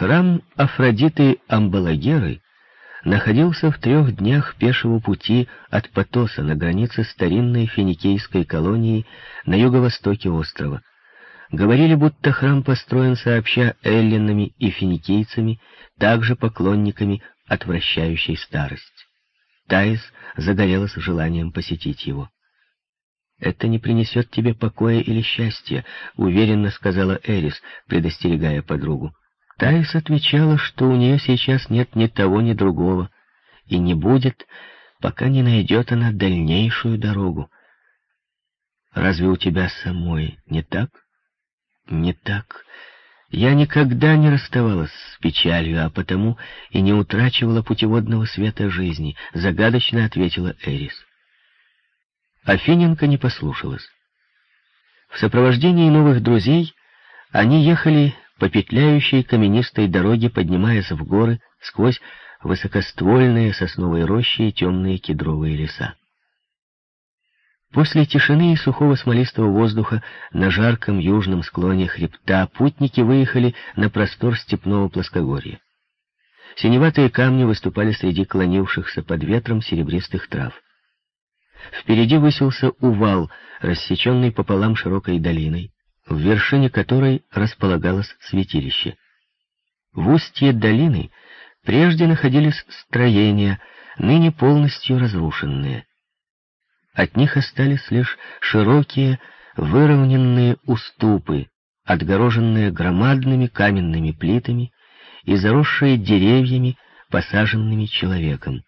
Храм Афродиты Амбалагеры находился в трех днях пешего пути от Потоса на границе старинной финикийской колонии на юго-востоке острова. Говорили, будто храм построен сообща эллинами и финикийцами, также поклонниками отвращающей старость. Таис загорелась желанием посетить его. «Это не принесет тебе покоя или счастья», — уверенно сказала Эрис, предостерегая подругу. Таис отвечала, что у нее сейчас нет ни того, ни другого, и не будет, пока не найдет она дальнейшую дорогу. «Разве у тебя самой не так?» «Не так. Я никогда не расставалась с печалью, а потому и не утрачивала путеводного света жизни», — загадочно ответила Эрис. Афиненко не послушалась. В сопровождении новых друзей они ехали по петляющей каменистой дороге, поднимаясь в горы сквозь высокоствольные сосновые рощи и темные кедровые леса. После тишины и сухого смолистого воздуха на жарком южном склоне хребта путники выехали на простор степного плоскогорья. Синеватые камни выступали среди клонившихся под ветром серебристых трав. Впереди высился увал, рассеченный пополам широкой долиной в вершине которой располагалось святилище. В устье долины прежде находились строения, ныне полностью разрушенные. От них остались лишь широкие, выровненные уступы, отгороженные громадными каменными плитами и заросшие деревьями, посаженными человеком.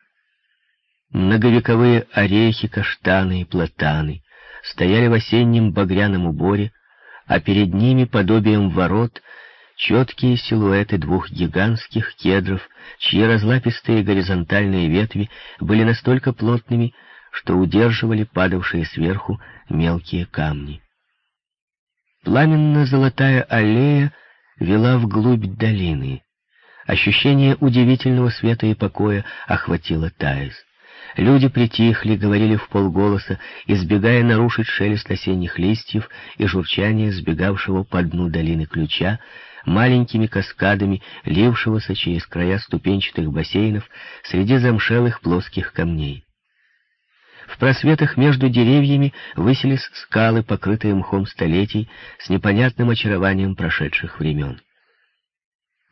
Многовековые орехи, каштаны и платаны стояли в осеннем багряном уборе, а перед ними, подобием ворот, четкие силуэты двух гигантских кедров, чьи разлапистые горизонтальные ветви были настолько плотными, что удерживали падавшие сверху мелкие камни. Пламенно-золотая аллея вела вглубь долины. Ощущение удивительного света и покоя охватило Таис. Люди притихли, говорили в полголоса, избегая нарушить шелест осенних листьев и журчание сбегавшего по дну долины ключа, маленькими каскадами, лившегося через края ступенчатых бассейнов среди замшелых плоских камней. В просветах между деревьями высились скалы, покрытые мхом столетий, с непонятным очарованием прошедших времен.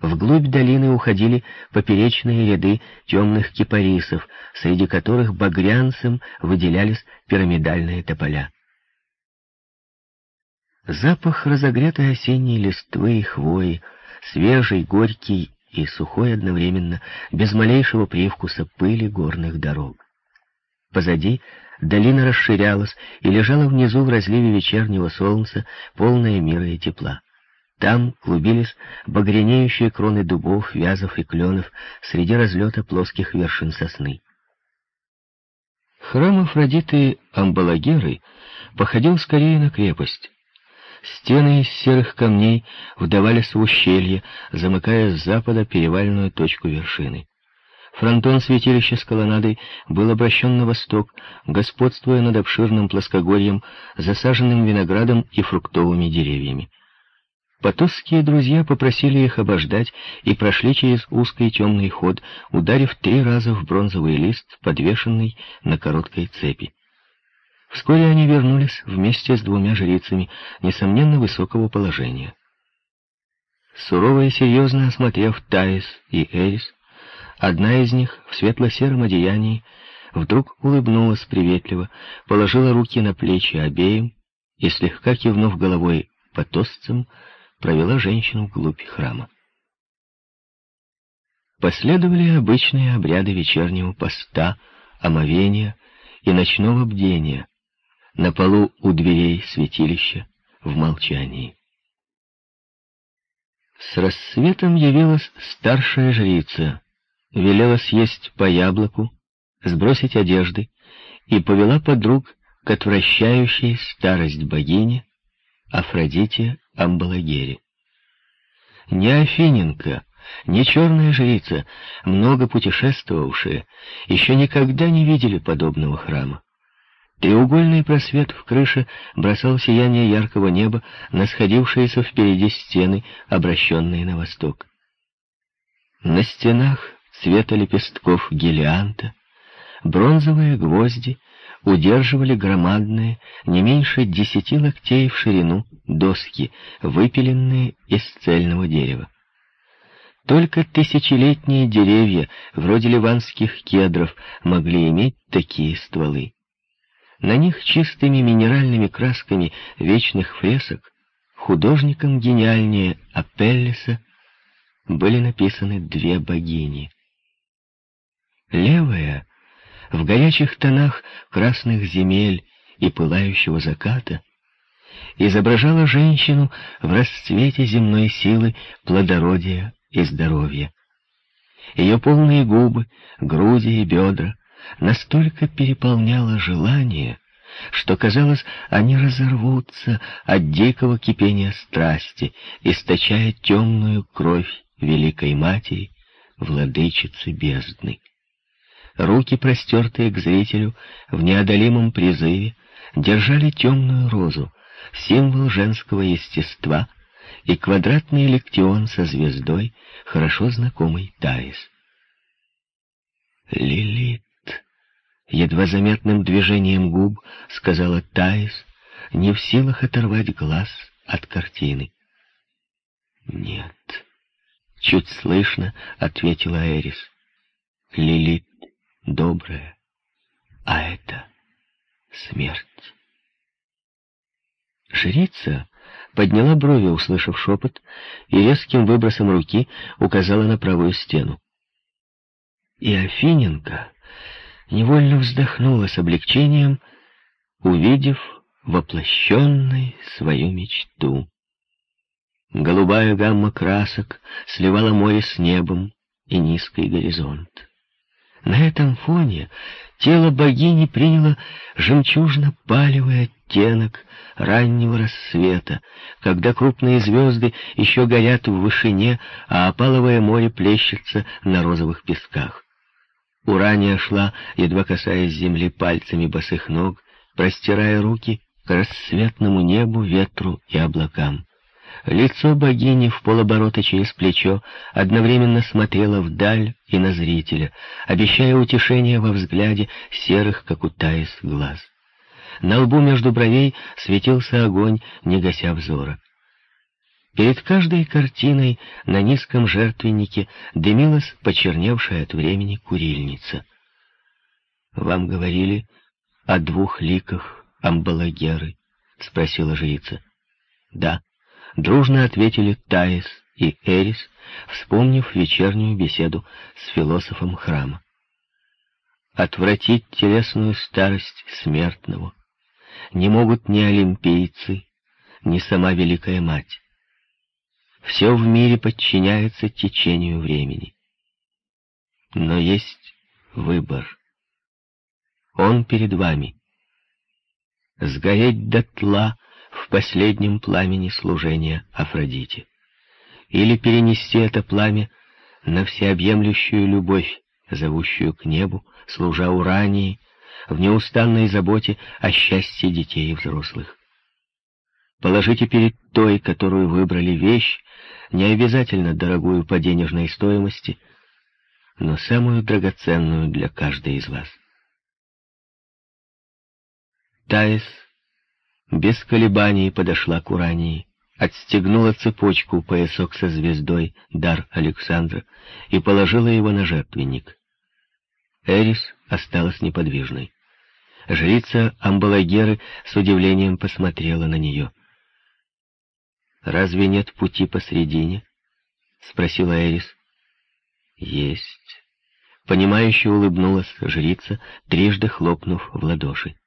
Вглубь долины уходили поперечные ряды темных кипарисов, среди которых багрянцем выделялись пирамидальные тополя. Запах разогретой осенней листвы и хвои, свежий, горький и сухой одновременно, без малейшего привкуса пыли горных дорог. Позади долина расширялась и лежала внизу в разливе вечернего солнца, полная мира и тепла. Там клубились багрянеющие кроны дубов, вязов и кленов среди разлета плоских вершин сосны. Храм Афродиты Амбалагеры походил скорее на крепость. Стены из серых камней вдавались в ущелье, замыкая с запада перевальную точку вершины. Фронтон святилища с колоннадой был обращен на восток, господствуя над обширным плоскогорьем, засаженным виноградом и фруктовыми деревьями. Потосские друзья попросили их обождать и прошли через узкий темный ход, ударив три раза в бронзовый лист, подвешенный на короткой цепи. Вскоре они вернулись вместе с двумя жрицами, несомненно, высокого положения. Сурово и серьезно осмотрев Таис и Эрис, одна из них в светло-сером одеянии вдруг улыбнулась приветливо, положила руки на плечи обеим и, слегка кивнув головой потосцам, провела женщину вглубь храма. Последовали обычные обряды вечернего поста, омовения и ночного бдения на полу у дверей святилища в молчании. С рассветом явилась старшая жрица, велела съесть по яблоку, сбросить одежды и повела подруг к отвращающей старость богине Афродите Амбалагере. Ни Афиненко, ни черная жрица, много путешествовавшие, еще никогда не видели подобного храма. Треугольный просвет в крыше бросал сияние яркого неба на сходившиеся впереди стены, обращенные на восток. На стенах цвета лепестков гелианта бронзовые гвозди удерживали громадные, не меньше десяти локтей в ширину, доски, выпиленные из цельного дерева. Только тысячелетние деревья, вроде ливанских кедров, могли иметь такие стволы. На них чистыми минеральными красками вечных фресок художником гениальнее Апеллеса были написаны две богини. Левая, в горячих тонах красных земель и пылающего заката, изображала женщину в расцвете земной силы, плодородия и здоровья. Ее полные губы, груди и бедра настолько переполняло желание, что, казалось, они разорвутся от дикого кипения страсти, источая темную кровь Великой Матери, владычицы бездны. Руки, простертые к зрителю, в неодолимом призыве, держали темную розу, символ женского естества, и квадратный лектион со звездой, хорошо знакомый Таис. «Лилит», — едва заметным движением губ сказала Таис, не в силах оторвать глаз от картины. «Нет», — чуть слышно ответила Эрис. «Лилит добрая, а это смерть». Жрица подняла брови, услышав шепот, и резким выбросом руки указала на правую стену. И Афиненко невольно вздохнула с облегчением, увидев воплощенной свою мечту. Голубая гамма красок сливала море с небом и низкий горизонт. На этом фоне тело богини приняло жемчужно-палевый оттенок раннего рассвета, когда крупные звезды еще горят в вышине, а опаловое море плещется на розовых песках. Урания шла, едва касаясь земли пальцами босых ног, простирая руки к рассветному небу, ветру и облакам. Лицо богини в полоборота через плечо одновременно смотрело вдаль и на зрителя, обещая утешение во взгляде серых, как у Таис, глаз. На лбу между бровей светился огонь, не гася взора. Перед каждой картиной на низком жертвеннике дымилась почерневшая от времени курильница. «Вам говорили о двух ликах Амбалагеры?» — спросила жрица. «Да», дружно ответили Таис и Эрис, вспомнив вечернюю беседу с философом храма. Отвратить телесную старость смертного не могут ни олимпийцы, ни сама Великая Мать. Все в мире подчиняется течению времени. Но есть выбор. Он перед вами. Сгореть дотла в последнем пламени служения Афродите. Или перенести это пламя на всеобъемлющую любовь, зовущую к небу, служа Урании, в неустанной заботе о счастье детей и взрослых. Положите перед той, которую выбрали вещь, не обязательно дорогую по денежной стоимости, но самую драгоценную для каждой из вас. Таис без колебаний подошла к Урании, отстегнула цепочку поясок со звездой, дар Александра, и положила его на жертвенник. Эрис осталась неподвижной. Жрица Амбалагеры с удивлением посмотрела на нее. «Разве нет пути посредине?» — спросила Эрис. «Есть». Понимающе улыбнулась жрица, трижды хлопнув в ладоши.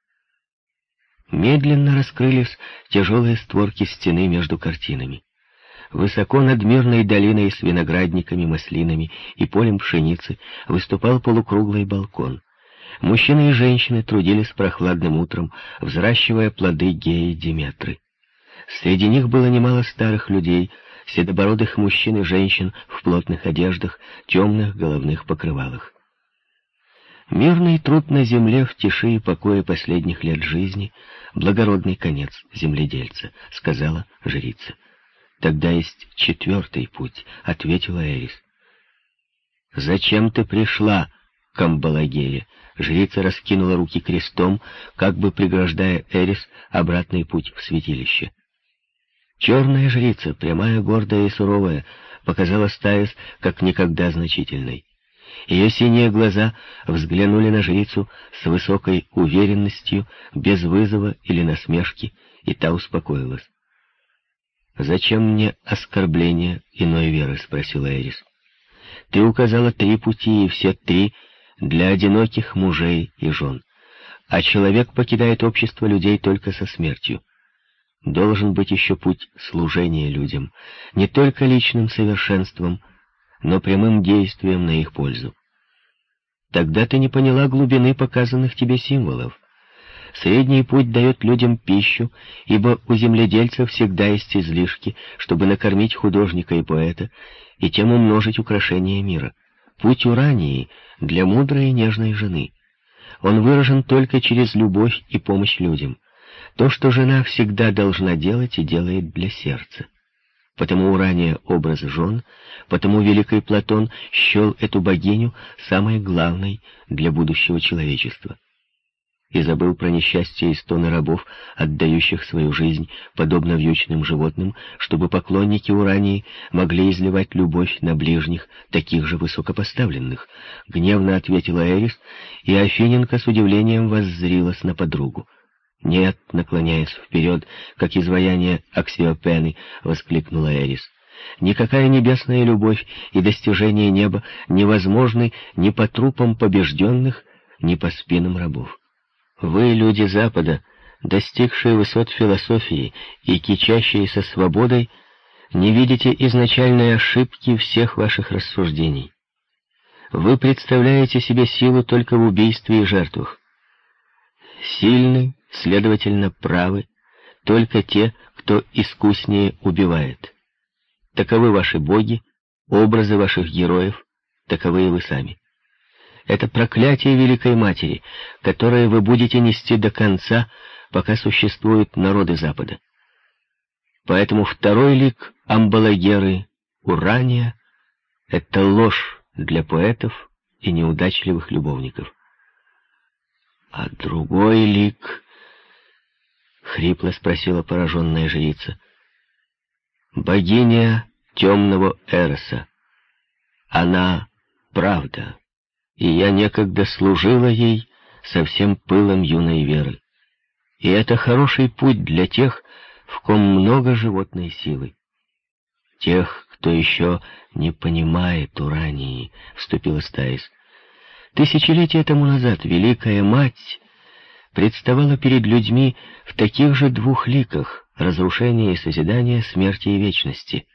Медленно раскрылись тяжелые створки стены между картинами. Высоко над мирной долиной с виноградниками, маслинами и полем пшеницы выступал полукруглый балкон. Мужчины и женщины трудились прохладным утром, взращивая плоды геи Диметры. Среди них было немало старых людей, седобородых мужчин и женщин в плотных одеждах, темных головных покрывалах. Мирный труд на земле в тиши и покое последних лет жизни — благородный конец земледельца, — сказала жрица. Тогда есть четвертый путь, — ответила Эрис. «Зачем ты пришла, Камбалагея?» Жрица раскинула руки крестом, как бы преграждая Эрис обратный путь в святилище. Черная жрица, прямая, гордая и суровая, показала Таис как никогда значительной. Ее синие глаза взглянули на жрицу с высокой уверенностью, без вызова или насмешки, и та успокоилась. «Зачем мне оскорбление иной веры?» — спросила Эрис. «Ты указала три пути, и все три для одиноких мужей и жен. А человек покидает общество людей только со смертью. Должен быть еще путь служения людям, не только личным совершенством, но прямым действием на их пользу. Тогда ты не поняла глубины показанных тебе символов. Средний путь дает людям пищу, ибо у земледельцев всегда есть излишки, чтобы накормить художника и поэта, и тем умножить украшения мира. Путь Урании для мудрой и нежной жены. Он выражен только через любовь и помощь людям. То, что жена всегда должна делать и делает для сердца. Потому Урания — образ жен, потому Великий Платон счел эту богиню самой главной для будущего человечества и забыл про несчастье и стоны рабов, отдающих свою жизнь, подобно вьючным животным, чтобы поклонники Урании могли изливать любовь на ближних, таких же высокопоставленных. Гневно ответила Эрис, и Афиненко с удивлением воззрилась на подругу. «Нет», — наклоняясь вперед, как изваяние Аксиопены, воскликнула Эрис. «Никакая небесная любовь и достижение неба невозможны ни по трупам побежденных, ни по спинам рабов». Вы, люди Запада, достигшие высот философии и кичащиеся свободой, не видите изначальной ошибки всех ваших рассуждений. Вы представляете себе силу только в убийстве и жертвах. Сильны, следовательно, правы только те, кто искуснее убивает. Таковы ваши боги, образы ваших героев, таковы и вы сами. Это проклятие Великой Матери, которое вы будете нести до конца, пока существуют народы Запада. Поэтому второй лик Амбалагеры, Урания, — это ложь для поэтов и неудачливых любовников. А другой лик, — хрипло спросила пораженная жрица, — богиня темного Эроса. Она правда и я некогда служила ей со всем пылом юной веры. И это хороший путь для тех, в ком много животной силы. Тех, кто еще не понимает Урании, — вступила Стаис. Тысячелетия тому назад Великая Мать представала перед людьми в таких же двух ликах — разрушения и созидания, смерти и вечности.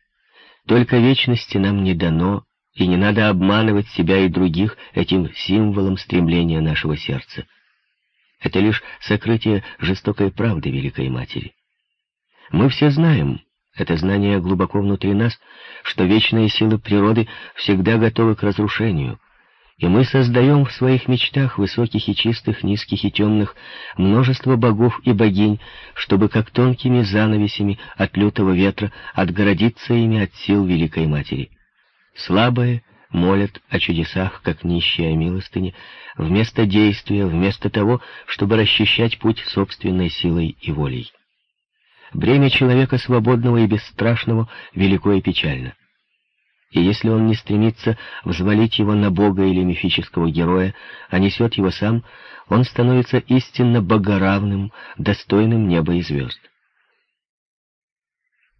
Только вечности нам не дано, и не надо обманывать себя и других этим символом стремления нашего сердца. Это лишь сокрытие жестокой правды Великой Матери. Мы все знаем, это знание глубоко внутри нас, что вечные силы природы всегда готовы к разрушению, и мы создаем в своих мечтах, высоких и чистых, низких и темных, множество богов и богинь, чтобы как тонкими занавесями от лютого ветра отгородиться ими от сил Великой Матери. Слабые молят о чудесах, как нищие о милостыне, вместо действия, вместо того, чтобы расчищать путь собственной силой и волей. Бремя человека свободного и бесстрашного велико и печально. И если он не стремится взвалить его на Бога или мифического героя, а несет его сам, он становится истинно богоравным, достойным неба и звезд.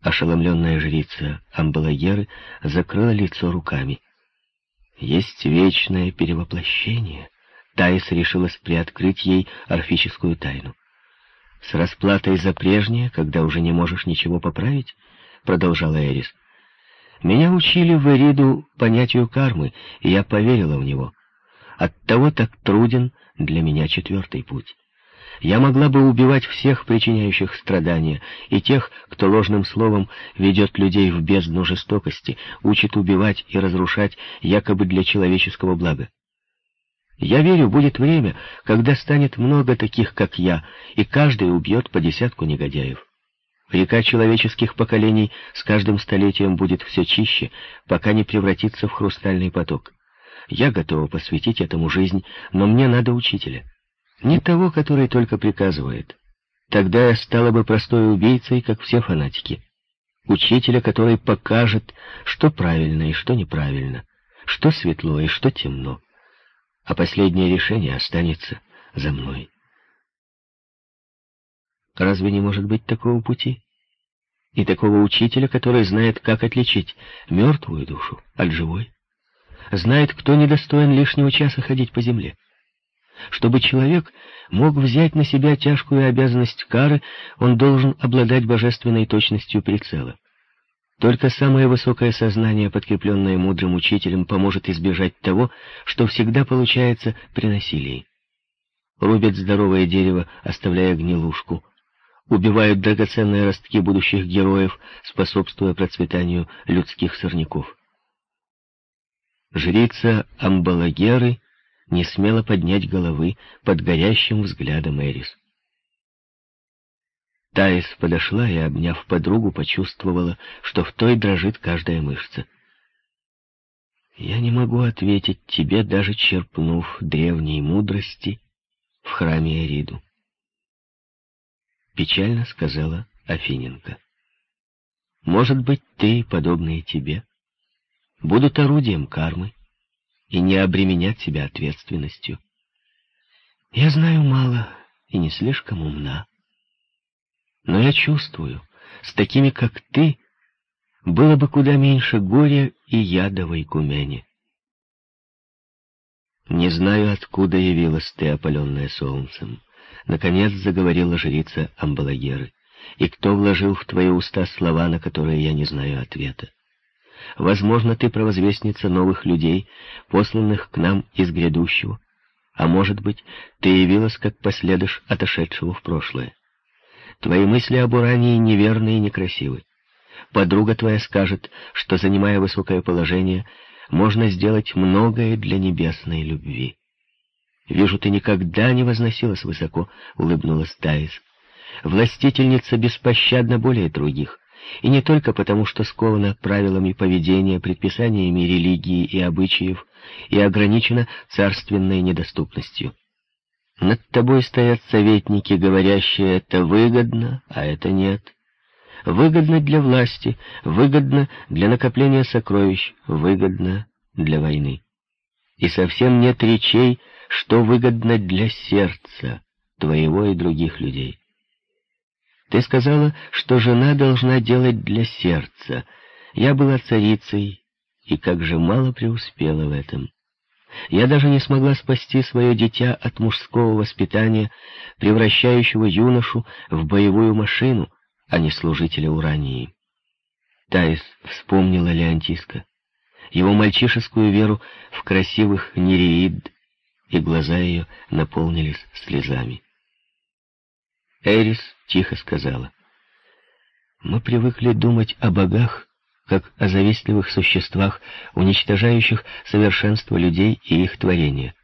Ошеломленная жрица Амбалагеры закрыла лицо руками. Есть вечное перевоплощение. Таис решилась приоткрыть ей орфическую тайну. «С расплатой за прежнее, когда уже не можешь ничего поправить?» — продолжала Эрис. «Меня учили в Эриду понятию кармы, и я поверила в него. Оттого так труден для меня четвертый путь». Я могла бы убивать всех, причиняющих страдания, и тех, кто ложным словом ведет людей в бездну жестокости, учит убивать и разрушать якобы для человеческого блага. Я верю, будет время, когда станет много таких, как я, и каждый убьет по десятку негодяев. Река человеческих поколений с каждым столетием будет все чище, пока не превратится в хрустальный поток. Я готова посвятить этому жизнь, но мне надо учителя. Не того, который только приказывает. Тогда я стала бы простой убийцей, как все фанатики. Учителя, который покажет, что правильно и что неправильно, что светло и что темно. А последнее решение останется за мной. Разве не может быть такого пути? И такого учителя, который знает, как отличить мертвую душу от живой? Знает, кто недостоин лишнего часа ходить по земле? Чтобы человек мог взять на себя тяжкую обязанность кары, он должен обладать божественной точностью прицела. Только самое высокое сознание, подкрепленное мудрым учителем, поможет избежать того, что всегда получается при насилии. Рубят здоровое дерево, оставляя гнилушку — убивают драгоценные ростки будущих героев, способствуя процветанию людских сорняков. Жрица Амбалагеры не смела поднять головы под горящим взглядом Эрис. Таис подошла и, обняв подругу, почувствовала, что в той дрожит каждая мышца. «Я не могу ответить тебе, даже черпнув древней мудрости в храме Эриду печально сказала Афиненко. Может быть, ты, подобные тебе, будут орудием кармы и не обременят себя ответственностью. Я знаю мало и не слишком умна, но я чувствую, с такими, как ты, было бы куда меньше горя и ядовой кумени. Не знаю, откуда явилась ты, опаленная солнцем. Наконец заговорила жрица Амбалагеры. «И кто вложил в твои уста слова, на которые я не знаю ответа? Возможно, ты провозвестница новых людей, посланных к нам из грядущего, а может быть, ты явилась как последыш отошедшего в прошлое. Твои мысли об Урании неверны и некрасивы. Подруга твоя скажет, что, занимая высокое положение, можно сделать многое для небесной любви. «Вижу, ты никогда не возносилась высоко», — улыбнулась Таис. «Властительница беспощадна более других, и не только потому, что скована правилами поведения, предписаниями религии и обычаев и ограничена царственной недоступностью. Над тобой стоят советники, говорящие «это выгодно, а это нет». Выгодно для власти, выгодно для накопления сокровищ, выгодно для войны. И совсем нет речей, что выгодно для сердца твоего и других людей. Ты сказала, что жена должна делать для сердца. Я была царицей, и как же мало преуспела в этом. Я даже не смогла спасти свое дитя от мужского воспитания, превращающего юношу в боевую машину, а не служителя Урании. Таис вспомнила Леонтиска, его мальчишескую веру в красивых нереид, и глаза ее наполнились слезами. Эрис тихо сказала, «Мы привыкли думать о богах, как о завистливых существах, уничтожающих совершенство людей и их творения.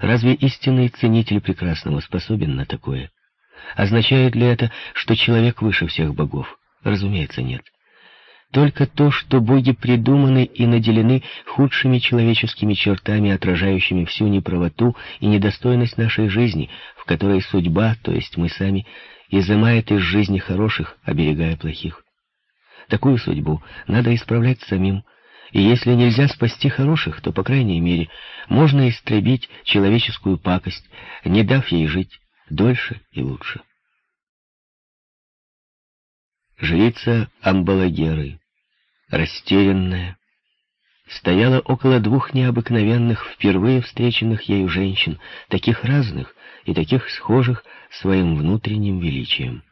Разве истинный ценитель прекрасного способен на такое? Означает ли это, что человек выше всех богов? Разумеется, нет. Только то, что боги придуманы и наделены худшими человеческими чертами, отражающими всю неправоту и недостойность нашей жизни, в которой судьба, то есть мы сами, изымает из жизни хороших, оберегая плохих. Такую судьбу надо исправлять самим, и если нельзя спасти хороших, то, по крайней мере, можно истребить человеческую пакость, не дав ей жить дольше и лучше. Жрица Амбалагеры, растерянная, стояла около двух необыкновенных, впервые встреченных ею женщин, таких разных и таких схожих своим внутренним величием.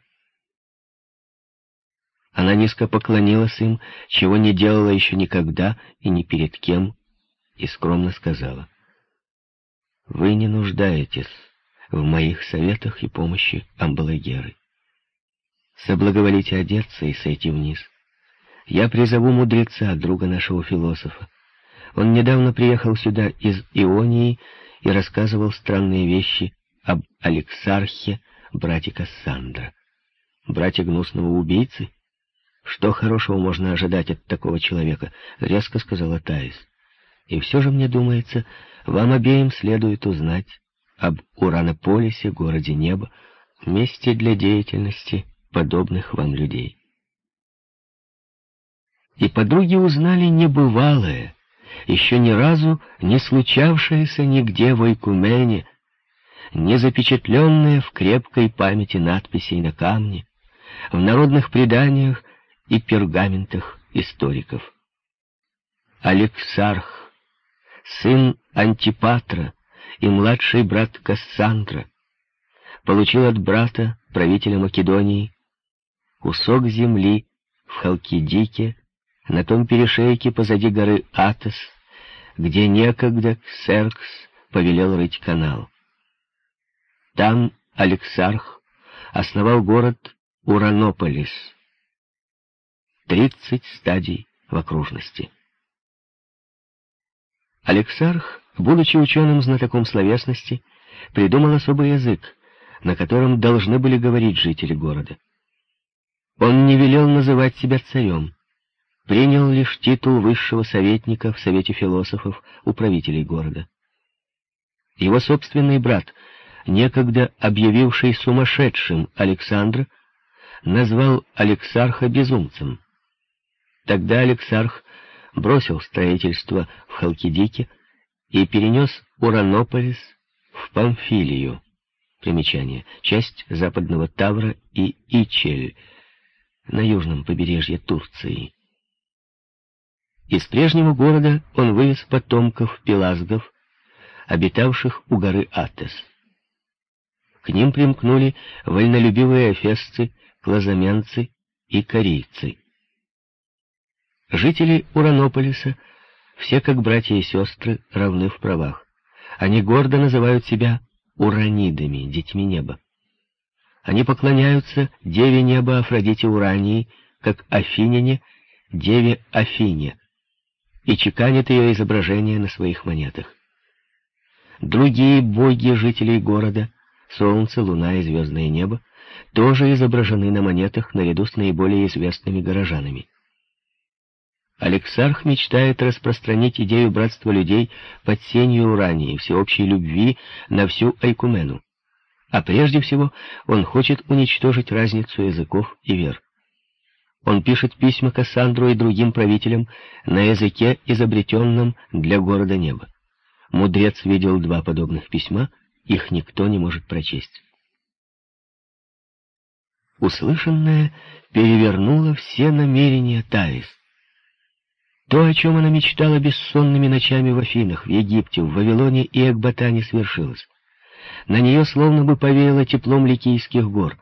Она низко поклонилась им, чего не делала еще никогда и ни перед кем, и скромно сказала, «Вы не нуждаетесь в моих советах и помощи Амбалагеры. Соблаговолите одеться и сойти вниз. Я призову мудреца, друга нашего философа. Он недавно приехал сюда из Ионии и рассказывал странные вещи об Алексархе, брате Кассандра. Брате гнусного убийцы? Что хорошего можно ожидать от такого человека? Резко сказала Таис. И все же, мне думается, вам обеим следует узнать об Уранополисе, городе неба, месте для деятельности подобных вам людей. И подруги узнали небывалое, еще ни разу не случавшееся нигде в Ойкумене, не запечатленное в крепкой памяти надписей на камне, в народных преданиях и пергаментах историков. Алексарх, сын Антипатра и младший брат Кассандра, получил от брата, правителя Македонии, кусок земли в Халкидике, на том перешейке позади горы Атос, где некогда Ксеркс повелел рыть канал. Там Алексарх основал город Уранополис. Тридцать стадий в окружности. Алексарх, будучи ученым-знатоком словесности, придумал особый язык, на котором должны были говорить жители города. Он не велел называть себя царем, принял лишь титул высшего советника в Совете философов у правителей города. Его собственный брат, некогда объявивший сумасшедшим Александра, назвал Алексарха безумцем. Тогда Алексарх бросил строительство в Халкидике и перенес Уранополис в Памфилию. Примечание. Часть западного Тавра и Ичель на южном побережье Турции. Из прежнего города он вывез потомков пелазгов, обитавших у горы Атес. К ним примкнули вольнолюбивые эфесцы, клазамянцы и корейцы. Жители Уранополиса, все как братья и сестры, равны в правах. Они гордо называют себя уранидами, детьми неба. Они поклоняются деве неба Афродите Урании, как Афиняне, деве Афине, и чеканят ее изображение на своих монетах. Другие боги жителей города, солнце, луна и звездное небо, тоже изображены на монетах наряду с наиболее известными горожанами. Алексарх мечтает распространить идею братства людей под сенью Урании, всеобщей любви на всю Айкумену. А прежде всего он хочет уничтожить разницу языков и вер. Он пишет письма Кассандру и другим правителям на языке, изобретенном для города неба. Мудрец видел два подобных письма, их никто не может прочесть. Услышанное перевернуло все намерения Таис. То, о чем она мечтала бессонными ночами в Афинах, в Египте, в Вавилоне и Экбатане, свершилось. На нее словно бы повеяло теплом Ликийских гор.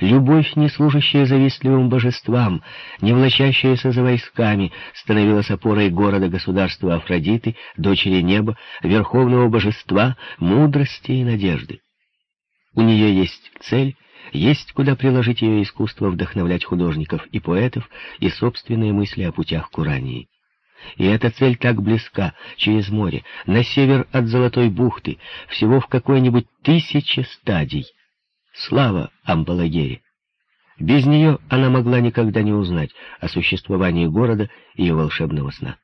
Любовь, не служащая завистливым божествам, не влачащаяся за войсками, становилась опорой города-государства Афродиты, дочери неба, верховного божества, мудрости и надежды. У нее есть цель, есть куда приложить ее искусство вдохновлять художников и поэтов и собственные мысли о путях Курании. И эта цель так близка, через море, на север от Золотой бухты, всего в какой-нибудь тысяче стадий — Слава Амбалагере! Без нее она могла никогда не узнать о существовании города и ее волшебного сна.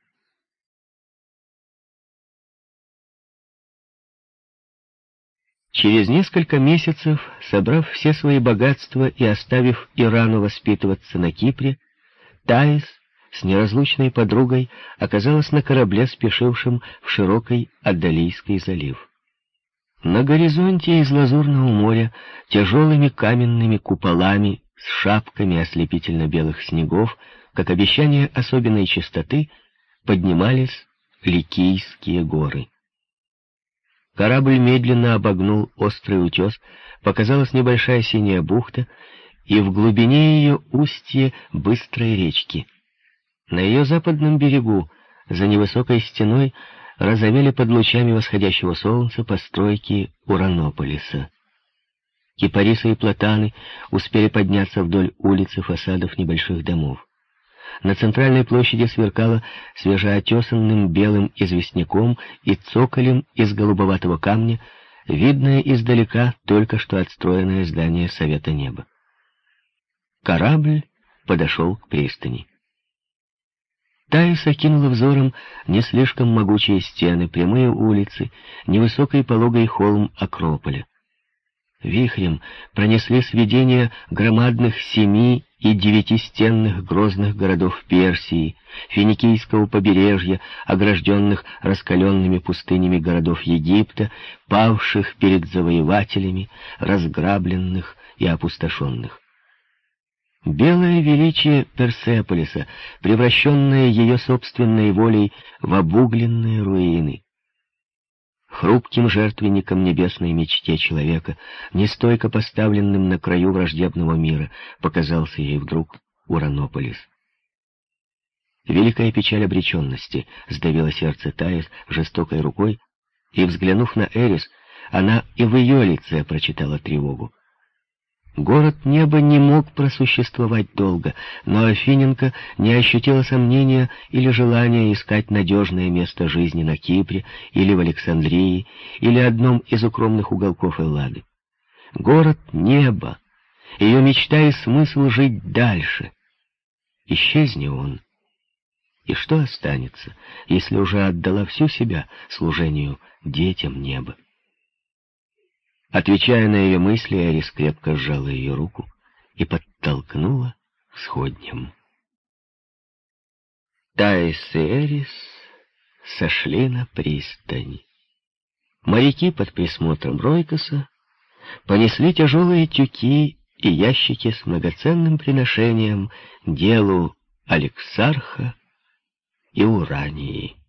Через несколько месяцев, собрав все свои богатства и оставив Ирану воспитываться на Кипре, Таис с неразлучной подругой оказалась на корабле, спешившем в широкий Адалийский залив. На горизонте из лазурного моря тяжелыми каменными куполами с шапками ослепительно-белых снегов, как обещание особенной чистоты, поднимались Ликийские горы. Корабль медленно обогнул острый утес, показалась небольшая синяя бухта, и в глубине ее устье быстрой речки. На ее западном берегу, за невысокой стеной, разовели под лучами восходящего солнца постройки Уранополиса. Кипарисы и платаны успели подняться вдоль улиц и фасадов небольших домов. На центральной площади сверкало свежеотесанным белым известняком и цоколем из голубоватого камня, видное издалека только что отстроенное здание Совета Неба. Корабль подошел к пристани. Таис окинула взором не слишком могучие стены, прямые улицы, невысокий пологий холм Акрополя. Вихрем пронесли сведения громадных семи и девятистенных грозных городов Персии, финикийского побережья, огражденных раскаленными пустынями городов Египта, павших перед завоевателями, разграбленных и опустошенных. Белое величие Персеполиса, превращенное ее собственной волей в обугленные руины. Хрупким жертвенником небесной мечте человека, нестойко поставленным на краю враждебного мира, показался ей вдруг Уранополис. Великая печаль обреченности сдавила сердце Таис жестокой рукой, и, взглянув на Эрис, она и в ее лице прочитала тревогу. Город неба не мог просуществовать долго, но Афиненко не ощутила сомнения или желания искать надежное место жизни на Кипре или в Александрии, или одном из укромных уголков Эллады. Город неба, ее мечта и смысл жить дальше. Исчезни он. И что останется, если уже отдала всю себя служению детям неба? Отвечая на ее мысли, Эрис крепко сжала ее руку и подтолкнула к сходням. Таис и Эрис сошли на пристань. Моряки под присмотром Ройкоса понесли тяжелые тюки и ящики с многоценным приношением делу Алексарха и Урании.